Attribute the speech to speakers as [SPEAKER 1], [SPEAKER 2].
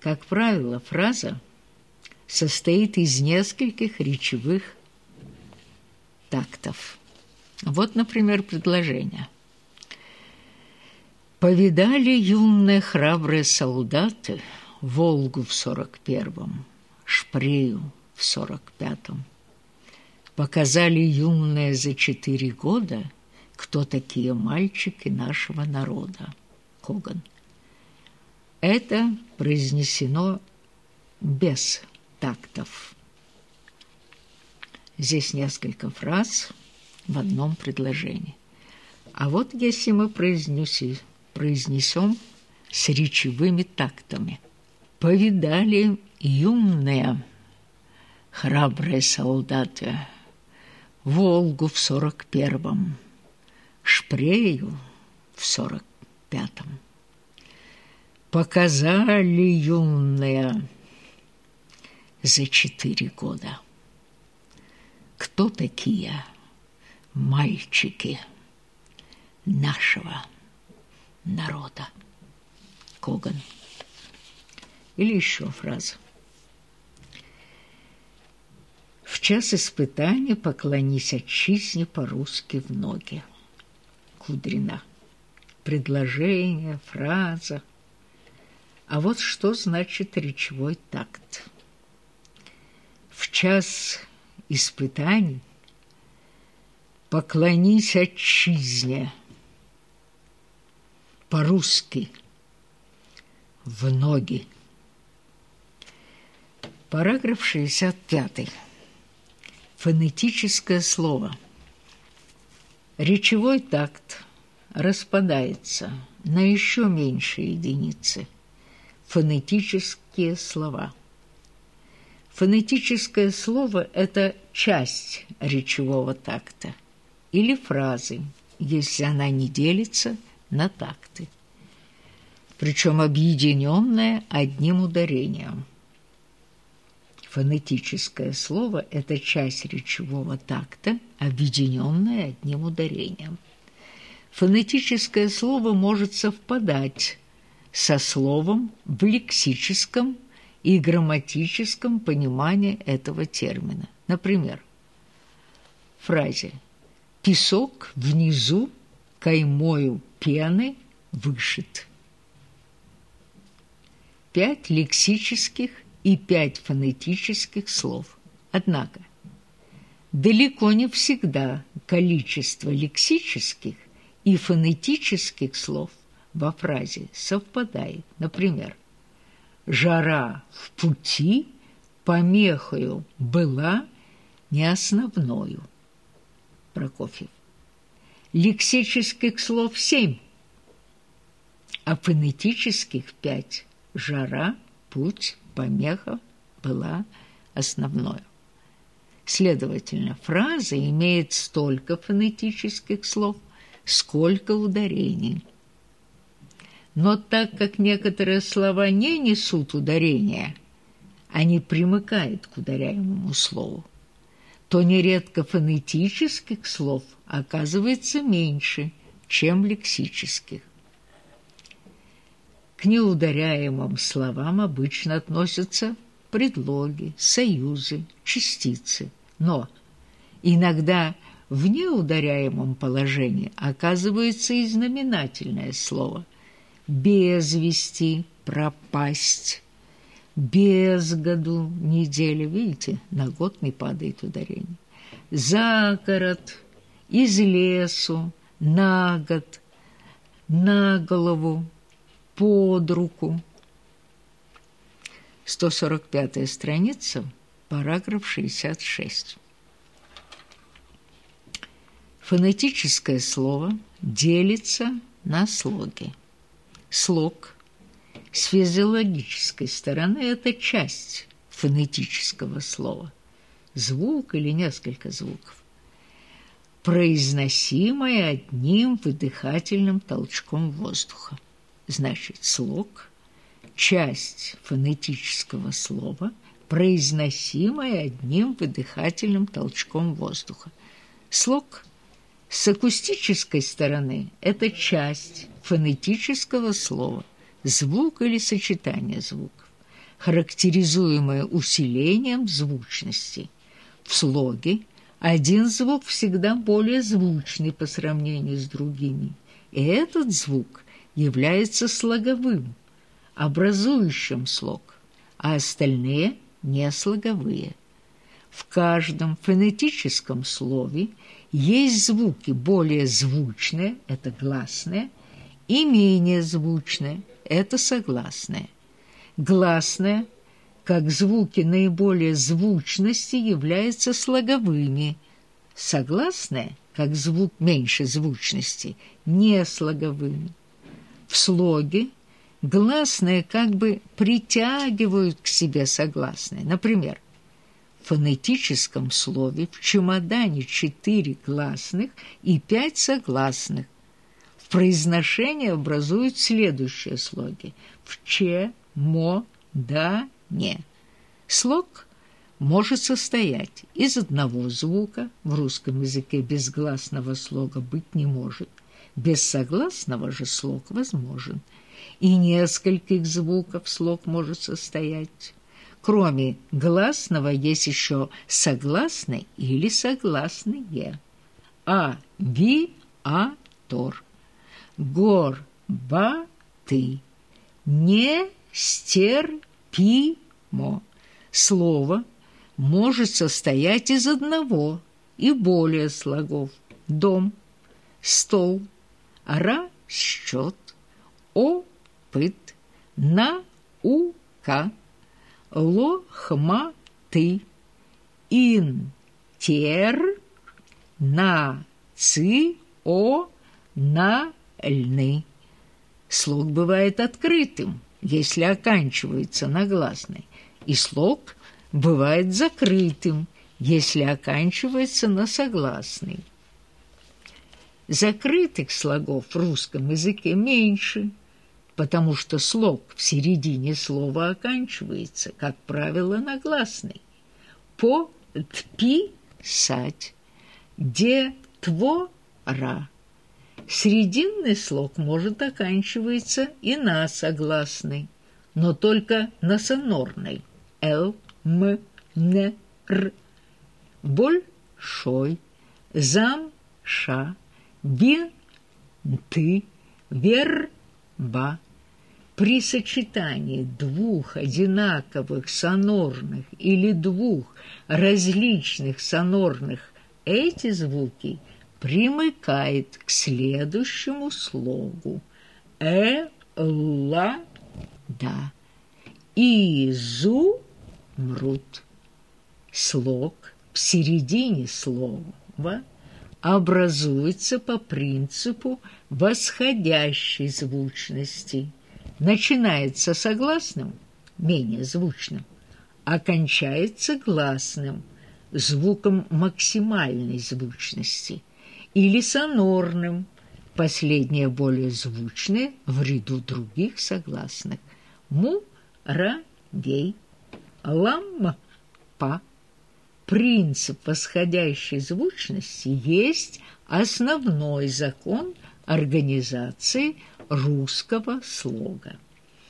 [SPEAKER 1] Как правило, фраза состоит из нескольких речевых тактов. Вот, например, предложение. «Повидали юные храбрые солдаты Волгу в сорок первом, Шпрею в сорок пятом. Показали юные за четыре года, кто такие мальчики нашего народа». Коган. Это произнесено без тактов. Здесь несколько фраз в одном предложении. А вот если мы произнесем, произнесем с речевыми тактами. Повидали юные храбрые солдаты Волгу в сорок первом, Шпрею в сорок пятом. Показали юные за четыре года. Кто такие мальчики нашего народа? Коган. Или еще фраза. В час испытания поклонись отчизне по-русски в ноги. Кудрина. Предложение, фраза. А вот что значит речевой такт в час испытаний поклонись отчизне по-русски в ноги. Параграф 65. Фонетическое слово. Речевой такт распадается на еще меньшие единицы. Фонетические слова – Фонетическое слово – это часть речевого такта или фразы, если она не делится на такты, причем объединенная одним ударением. Фонетическое слово – это часть речевого такта, объединенная одним ударением. Фонетическое слово может совпадать со словом в лексическом и грамматическом понимании этого термина. Например, фразе «Песок внизу каймою пены вышит». Пять лексических и пять фонетических слов. Однако, далеко не всегда количество лексических и фонетических слов во фразе совпадает. Например, жара в пути помехою была не основною. Прокофьев. Лексических слов семь, а фонетических пять. Жара, путь, помеха была основной. Следовательно, фраза имеет столько фонетических слов, сколько ударений. Но так как некоторые слова не несут ударения, они примыкают к ударяемому слову, то нередко фонетических слов оказывается меньше, чем лексических. К неударяемым словам обычно относятся предлоги, союзы, частицы, но иногда в неударяемом положении оказывается и знаменательное слово – без вести, пропасть, без году, неделя. Видите, на год не падает ударение. За город, из лесу, на год, на голову, под руку. 145-я страница, параграф 66. Фонетическое слово делится на слоги. Слог с физиологической стороны – это часть фонетического слова. Звук или несколько звуков, произносимое одним выдыхательным толчком воздуха. Значит, слог – часть фонетического слова, произносимая одним выдыхательным толчком воздуха. Слог с акустической стороны – это часть фонетического слова, звук или сочетание звуков, характеризуемое усилением звучности. В слоге один звук всегда более звучный по сравнению с другими, и этот звук является слоговым, образующим слог, а остальные – неслоговые. В каждом фонетическом слове есть звуки более звучные – это гласные, и менее звучные – это согласные. Гласные, как звуки наиболее звучности, являются слоговыми. Согласные, как звук меньше звучности, не слоговыми. В слоге гласные как бы притягивают к себе согласные. Например, в фонетическом слове в чемодане четыре гласных и пять согласных. Произношении образуют следующие слоги в «че», «мо», «да», «не». Слог может состоять из одного звука, в русском языке безгласного слога быть не может, без согласного же слог возможен – и нескольких звуков слог может состоять. Кроме гласного есть еще согласный или согласные. А, ви, а, тор. Гор, ба, ты. Не стерпимо. Слово может состоять из одного и более слогов. Дом, стол, ра, счет, о, пит, наука, лохматы, интер, национальный. Слог бывает открытым, если оканчивается на гласной, и слог бывает закрытым, если оканчивается на согласный. Закрытых слогов в русском языке меньше – потому что слог в середине слова оканчивается, как правило, на гласный. По-тпи-сать, де-тво-ра. Срединный слог может оканчиваться и на согласный, но только на сонорной. Л, М, Н, Р. Большой, зам, ша, бин, ты, вер, ба. При сочетании двух одинаковых сонорных или двух различных сонорных эти звуки примыкают к следующему слогу э ла да изу мрут слог в середине слова образуется по принципу восходящей звучности. Начинается согласным, менее звучным, окончается гласным, звуком максимальной звучности, или сонорным, последнее более звучное в ряду других согласных. Му, ра, вей, лам, па. Принцип восходящей звучности есть основной закон организации русского слога.